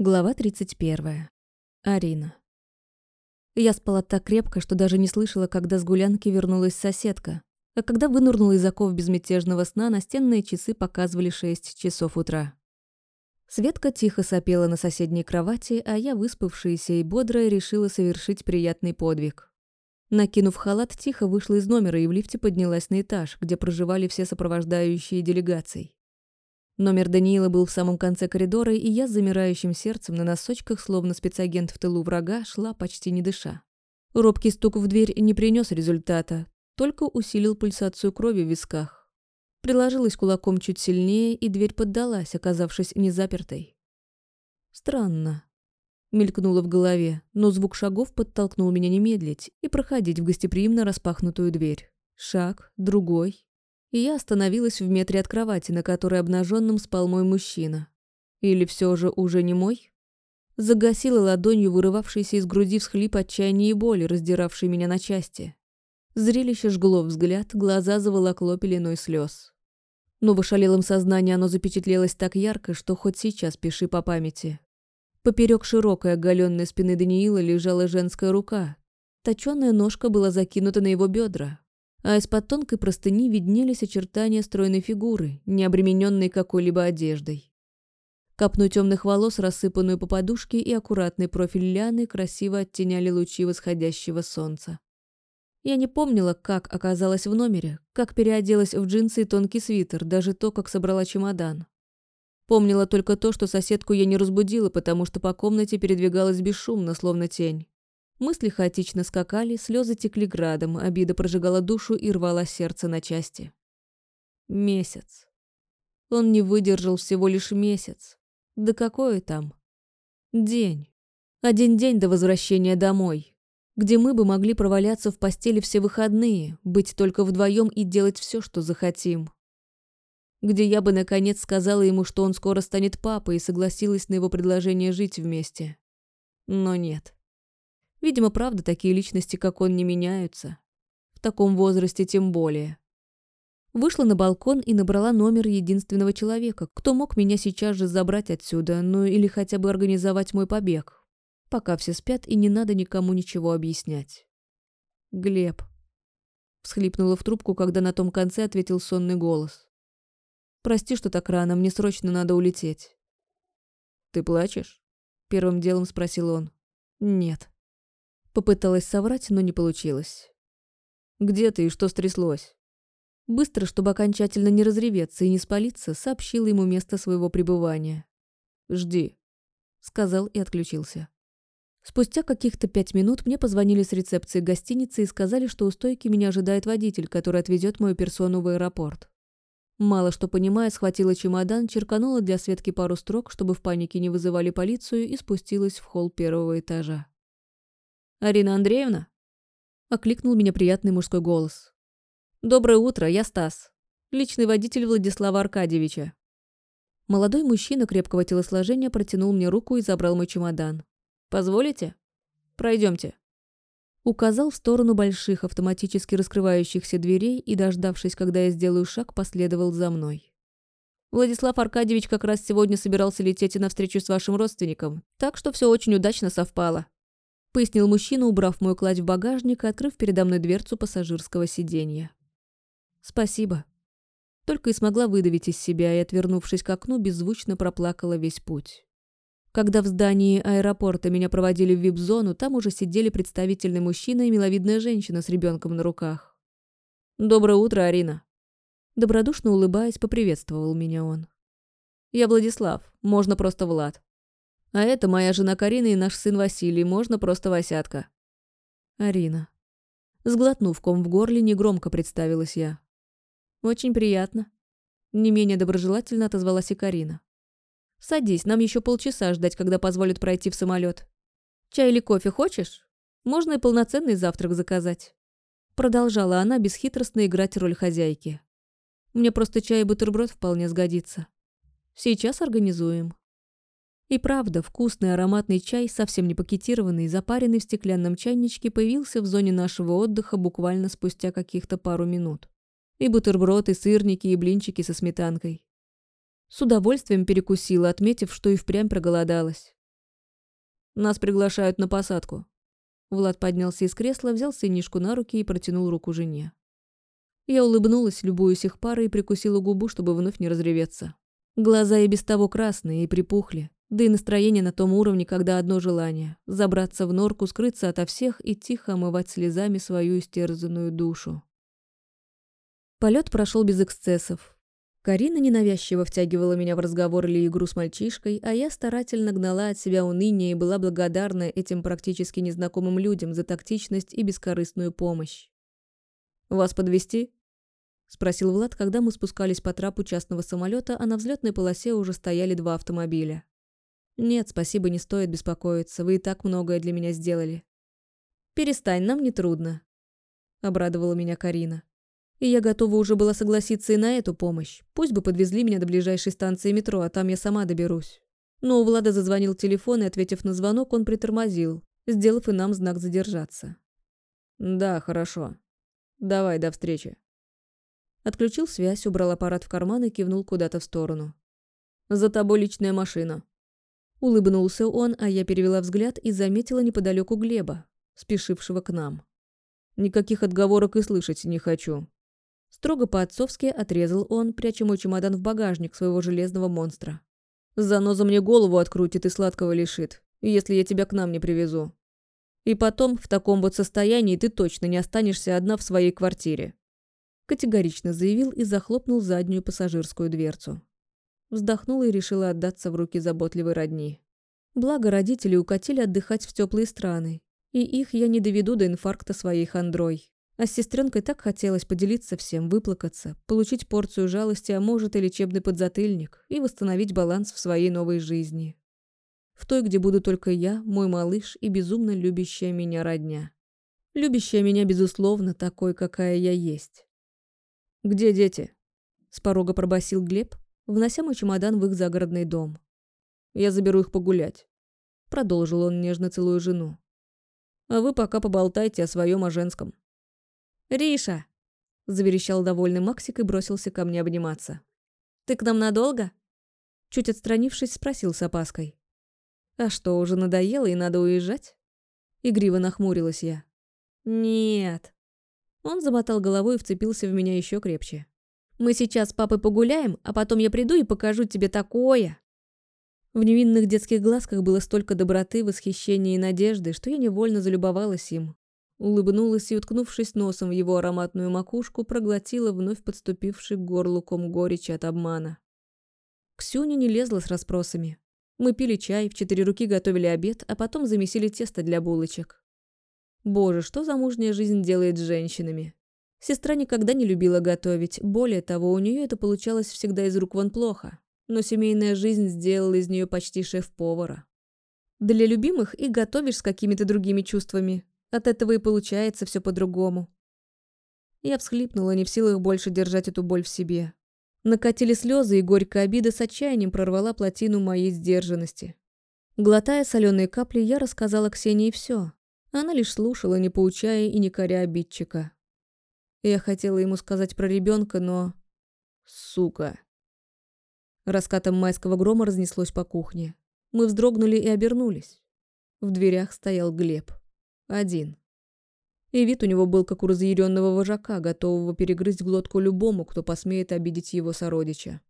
Глава 31. Арина. Я спала так крепко, что даже не слышала, когда с гулянки вернулась соседка. А когда вынырнула из оков безмятежного сна, настенные часы показывали 6 часов утра. Светка тихо сопела на соседней кровати, а я, выспавшаяся и бодрая, решила совершить приятный подвиг. Накинув халат, тихо вышла из номера и в лифте поднялась на этаж, где проживали все сопровождающие делегаций. Номер Даниила был в самом конце коридора, и я с замирающим сердцем на носочках, словно спецагент в тылу врага, шла почти не дыша. Робкий стук в дверь не принес результата, только усилил пульсацию крови в висках. Приложилась кулаком чуть сильнее, и дверь поддалась, оказавшись незапертой. Странно. Мелькнуло в голове, но звук шагов подтолкнул меня не медлить и проходить в гостеприимно распахнутую дверь. Шаг, другой, и я остановилась в метре от кровати, на которой обнаженным спал мой мужчина. Или все же уже не мой? Загасила ладонью вырывавшийся из груди всхлип отчаяния и боли, раздиравший меня на части. Зрелище жгло взгляд, глаза заволокло пеленой слез. Но в ошалелом сознании оно запечатлелось так ярко, что хоть сейчас пиши по памяти. Поперек широкой оголенной спины Даниила лежала женская рука. Точёная ножка была закинута на его бедра, а из-под тонкой простыни виднелись очертания стройной фигуры, не обремененной какой-либо одеждой. Капну темных волос, рассыпанную по подушке, и аккуратный профиль Ляны красиво оттеняли лучи восходящего солнца. Я не помнила, как оказалась в номере, как переоделась в джинсы и тонкий свитер, даже то, как собрала чемодан. Помнила только то, что соседку я не разбудила, потому что по комнате передвигалась бесшумно, словно тень. Мысли хаотично скакали, слезы текли градом, обида прожигала душу и рвала сердце на части. Месяц. Он не выдержал всего лишь месяц. Да какое там? День. Один день до возвращения домой, где мы бы могли проваляться в постели все выходные, быть только вдвоем и делать все, что захотим. Где я бы наконец сказала ему, что он скоро станет папой и согласилась на его предложение жить вместе. Но нет. Видимо, правда, такие личности, как он, не меняются. В таком возрасте тем более. Вышла на балкон и набрала номер единственного человека, кто мог меня сейчас же забрать отсюда, ну или хотя бы организовать мой побег. Пока все спят и не надо никому ничего объяснять. Глеб. Всхлипнула в трубку, когда на том конце ответил сонный голос. «Прости, что так рано, мне срочно надо улететь». «Ты плачешь?» Первым делом спросил он. «Нет». Попыталась соврать, но не получилось. «Где ты и что стряслось?» Быстро, чтобы окончательно не разреветься и не спалиться, сообщила ему место своего пребывания. «Жди», — сказал и отключился. Спустя каких-то пять минут мне позвонили с рецепции гостиницы и сказали, что у стойки меня ожидает водитель, который отвезет мою персону в аэропорт. Мало что понимая, схватила чемодан, черканула для Светки пару строк, чтобы в панике не вызывали полицию, и спустилась в холл первого этажа. «Арина Андреевна?» — окликнул меня приятный мужской голос. «Доброе утро, я Стас, личный водитель Владислава Аркадьевича». Молодой мужчина крепкого телосложения протянул мне руку и забрал мой чемодан. «Позволите? Пройдемте». Указал в сторону больших автоматически раскрывающихся дверей и, дождавшись, когда я сделаю шаг, последовал за мной. Владислав Аркадьевич как раз сегодня собирался лететь и навстречу с вашим родственником, так что все очень удачно совпало пояснил мужчина, убрав мою кладь в багажник и открыв передо мной дверцу пассажирского сиденья. «Спасибо». Только и смогла выдавить из себя и, отвернувшись к окну, беззвучно проплакала весь путь. Когда в здании аэропорта меня проводили в вип-зону, там уже сидели представительный мужчина и миловидная женщина с ребенком на руках. «Доброе утро, Арина!» Добродушно улыбаясь, поприветствовал меня он. «Я Владислав, можно просто Влад. А это моя жена Карина и наш сын Василий, можно просто Васятка. Арина. Сглотнув ком в горле, негромко представилась я. Очень приятно. Не менее доброжелательно отозвалась и Карина. Садись, нам еще полчаса ждать, когда позволят пройти в самолет. Чай или кофе хочешь? Можно и полноценный завтрак заказать. Продолжала она бесхитростно играть роль хозяйки. Мне просто чай и бутерброд вполне сгодится. Сейчас организуем. И правда, вкусный ароматный чай, совсем не пакетированный, запаренный в стеклянном чайничке, появился в зоне нашего отдыха буквально спустя каких-то пару минут. И бутерброд, и сырники, и блинчики со сметанкой. С удовольствием перекусила, отметив, что и впрямь проголодалась. Нас приглашают на посадку». Влад поднялся из кресла, взял сынишку на руки и протянул руку жене. Я улыбнулась, любуясь их парой, и прикусила губу, чтобы вновь не разреветься. Глаза и без того красные, и припухли. Да и настроение на том уровне, когда одно желание – забраться в норку, скрыться ото всех и тихо омывать слезами свою истерзанную душу. Полет прошел без эксцессов. Карина ненавязчиво втягивала меня в разговор или игру с мальчишкой, а я старательно гнала от себя уныние и была благодарна этим практически незнакомым людям за тактичность и бескорыстную помощь. «Вас подвести? спросил Влад, когда мы спускались по трапу частного самолета, а на взлетной полосе уже стояли два автомобиля. «Нет, спасибо, не стоит беспокоиться, вы и так многое для меня сделали». «Перестань, нам не трудно», — обрадовала меня Карина. И я готова уже была согласиться и на эту помощь. Пусть бы подвезли меня до ближайшей станции метро, а там я сама доберусь. Но у Влада зазвонил телефон, и, ответив на звонок, он притормозил, сделав и нам знак задержаться. «Да, хорошо. Давай, до встречи». Отключил связь, убрал аппарат в карман и кивнул куда-то в сторону. «За тобой личная машина». Улыбнулся он, а я перевела взгляд и заметила неподалеку Глеба, спешившего к нам. «Никаких отговорок и слышать не хочу. Строго по-отцовски отрезал он, пряча мой чемодан в багажник своего железного монстра. «Заноза мне голову открутит и сладкого лишит, если я тебя к нам не привезу. И потом, в таком вот состоянии ты точно не останешься одна в своей квартире». Категорично заявил и захлопнул заднюю пассажирскую дверцу. Вздохнула и решила отдаться в руки заботливой родни. Благо, родители укатили отдыхать в теплые страны, и их я не доведу до инфаркта своей хандрой. А с сестренкой так хотелось поделиться всем, выплакаться, получить порцию жалости, а может и лечебный подзатыльник, и восстановить баланс в своей новой жизни. В той, где буду только я, мой малыш и безумно любящая меня родня. Любящая меня, безусловно, такой, какая я есть. «Где дети?» – с порога пробасил Глеб, внося мой чемодан в их загородный дом. «Я заберу их погулять», – продолжил он, нежно целую жену. «А вы пока поболтайте о своем о женском». «Риша!» – заверещал довольный Максик и бросился ко мне обниматься. «Ты к нам надолго?» Чуть отстранившись, спросил с опаской. «А что, уже надоело и надо уезжать?» Игриво нахмурилась я. «Нет». Он замотал головой и вцепился в меня еще крепче. «Мы сейчас с папой погуляем, а потом я приду и покажу тебе такое!» В невинных детских глазках было столько доброты, восхищения и надежды, что я невольно залюбовалась им, Улыбнулась и, уткнувшись носом в его ароматную макушку, проглотила вновь подступивший к горлу горечи от обмана. Ксюня не лезла с расспросами. Мы пили чай, в четыре руки готовили обед, а потом замесили тесто для булочек. Боже, что замужняя жизнь делает с женщинами? Сестра никогда не любила готовить, более того, у нее это получалось всегда из рук вон плохо. Но семейная жизнь сделала из нее почти шеф-повара. Для любимых и готовишь с какими-то другими чувствами, от этого и получается все по-другому. Я всхлипнула, не в силах больше держать эту боль в себе. Накатили слезы, и горькая обида с отчаянием прорвала плотину моей сдержанности. Глотая соленые капли, я рассказала Ксении все. Она лишь слушала, не поучая и не коря обидчика. Я хотела ему сказать про ребенка, но... Сука. Раскатом майского грома разнеслось по кухне. Мы вздрогнули и обернулись. В дверях стоял Глеб. Один. И вид у него был как у разъяренного вожака, готового перегрызть глотку любому, кто посмеет обидеть его сородича.